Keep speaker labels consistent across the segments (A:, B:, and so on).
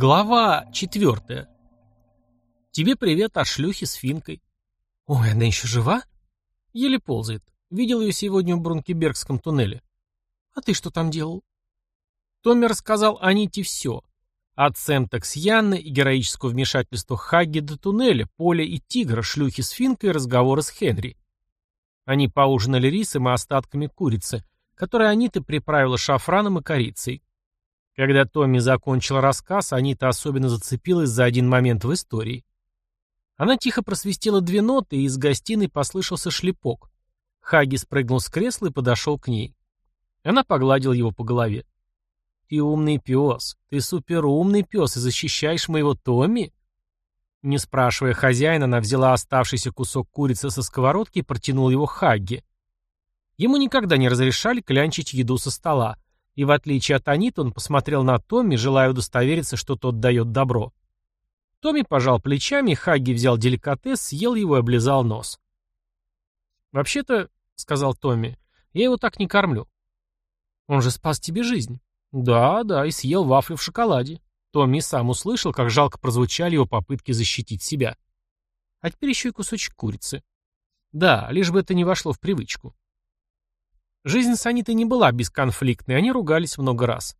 A: Глава четвертая. Тебе привет от шлюхи с финкой. Ой, она еще жива? Еле ползает. Видел ее сегодня в Брункебергском туннеле. А ты что там делал? Томми рассказал Аните все. От Сэмтекс Янны и героического вмешательства Хагги до туннеля, поля и тигра, шлюхи с финкой и разговоры с Хенри. Они поужинали рисом и остатками курицы, которые Анита приправила шафраном и корицей. Когда Томми закончил рассказ, Анита особенно зацепилась за один момент в истории. Она тихо просвистела две ноты, и из гостиной послышался шлепок. Хаги спрыгнул с кресла и подошел к ней. Она погладила его по голове. «Ты умный пес. Ты суперумный пес и защищаешь моего Томми?» Не спрашивая хозяина, она взяла оставшийся кусок курицы со сковородки и протянула его Хагге. Ему никогда не разрешали клянчить еду со стола, и в отличие от Аниты он посмотрел на Томми, желая удостовериться, что тот дает добро. Томми пожал плечами, Хагги взял деликатес, съел его и облизал нос. «Вообще-то», — сказал Томми, — «я его так не кормлю». «Он же спас тебе жизнь». «Да, да, и съел вафлю в шоколаде». Томми сам услышал, как жалко прозвучали его попытки защитить себя. А теперь еще и кусочек курицы. Да, лишь бы это не вошло в привычку. Жизнь с Анитой не была бесконфликтной, они ругались много раз.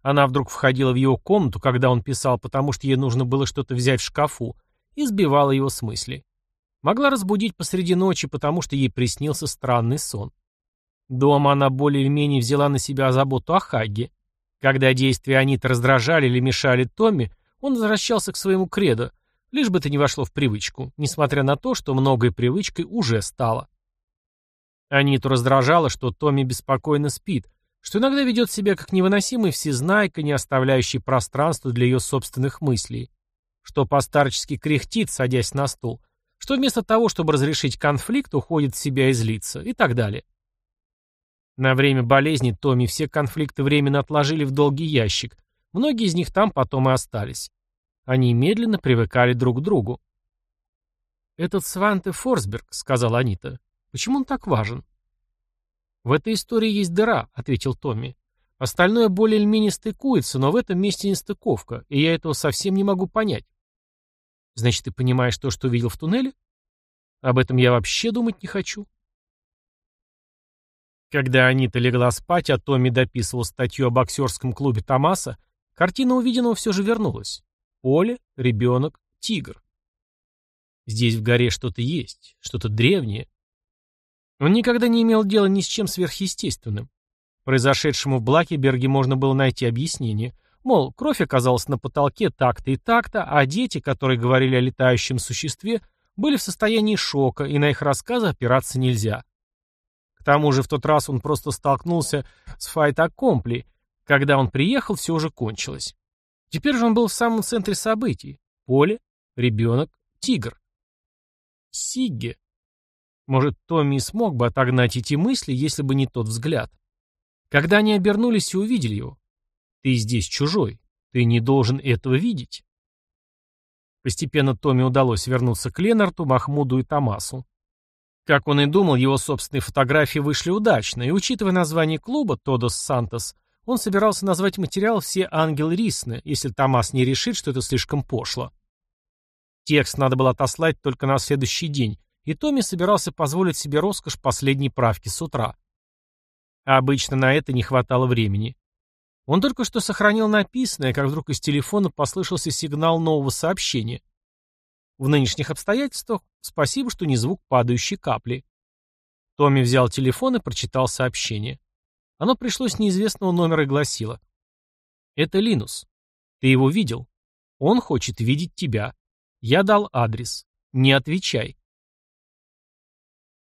A: Она вдруг входила в его комнату, когда он писал, потому что ей нужно было что-то взять в шкафу, и сбивала его с мысли. Могла разбудить посреди ночи, потому что ей приснился странный сон. Дома она более или менее взяла на себя заботу о Хагге. Когда действия Аниты раздражали или мешали Томми, он возвращался к своему кредо, лишь бы это не вошло в привычку, несмотря на то, что многое привычкой уже стало. Аниту раздражало, что Томми беспокойно спит, что иногда ведет себя как невыносимый всезнайка, не оставляющий пространства для ее собственных мыслей, что постарчески кряхтит, садясь на стул, что вместо того, чтобы разрешить конфликт, уходит в себя и злится, и так далее. На время болезни Томми все конфликты временно отложили в долгий ящик, многие из них там потом и остались. Они медленно привыкали друг к другу. «Этот Сванте Форсберг», — сказала Анита, Почему он так важен? В этой истории есть дыра, ответил Томми. Остальное более или менее стыкуется, но в этом месте не стыковка, и я этого совсем не могу понять. Значит, ты понимаешь то, что видел в туннеле? Об этом я вообще думать не хочу. Когда Анита легла спать, а Томми дописывал статью о боксерском клубе Томаса, картина увиденного все же вернулась. Поле, ребенок, тигр. Здесь в горе что-то есть, что-то древнее. Он никогда не имел дела ни с чем сверхъестественным. Произошедшему в Блакеберге можно было найти объяснение. Мол, кровь оказалась на потолке так-то и так-то, а дети, которые говорили о летающем существе, были в состоянии шока, и на их рассказы опираться нельзя. К тому же в тот раз он просто столкнулся с файт-аккомпли. Когда он приехал, все уже кончилось. Теперь же он был в самом центре событий. Поле, ребенок, тигр. Сигге. Может, Томми смог бы отогнать эти мысли, если бы не тот взгляд. Когда они обернулись и увидели его. Ты здесь чужой. Ты не должен этого видеть. Постепенно Томми удалось вернуться к Ленарту, Махмуду и Томасу. Как он и думал, его собственные фотографии вышли удачно, и, учитывая название клуба «Тодос Сантос», он собирался назвать материал «Все ангелы Рисны», если Томас не решит, что это слишком пошло. Текст надо было отослать только на следующий день, и Томми собирался позволить себе роскошь последней правки с утра. А обычно на это не хватало времени. Он только что сохранил написанное, как вдруг из телефона послышался сигнал нового сообщения. В нынешних обстоятельствах спасибо, что не звук падающей капли. Томми взял телефон и прочитал сообщение. Оно пришло с неизвестного номера и гласило. «Это Линус. Ты его видел. Он хочет видеть тебя. Я дал адрес. Не отвечай.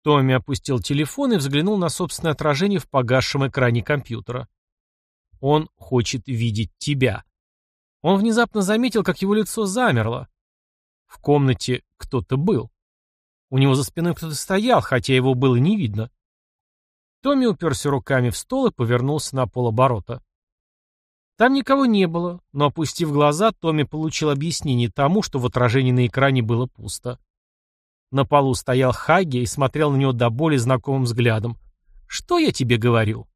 A: Томми опустил телефон и взглянул на собственное отражение в погасшем экране компьютера. Он хочет видеть тебя. Он внезапно заметил, как его лицо замерло. В комнате кто-то был. У него за спиной кто-то стоял, хотя его было не видно. Томми уперся руками в стол и повернулся на полоборота. Там никого не было, но, опустив глаза, Томми получил объяснение тому, что в отражении на экране было пусто. На полу стоял Хаги и смотрел на него до боли знакомым взглядом. «Что я тебе говорил?»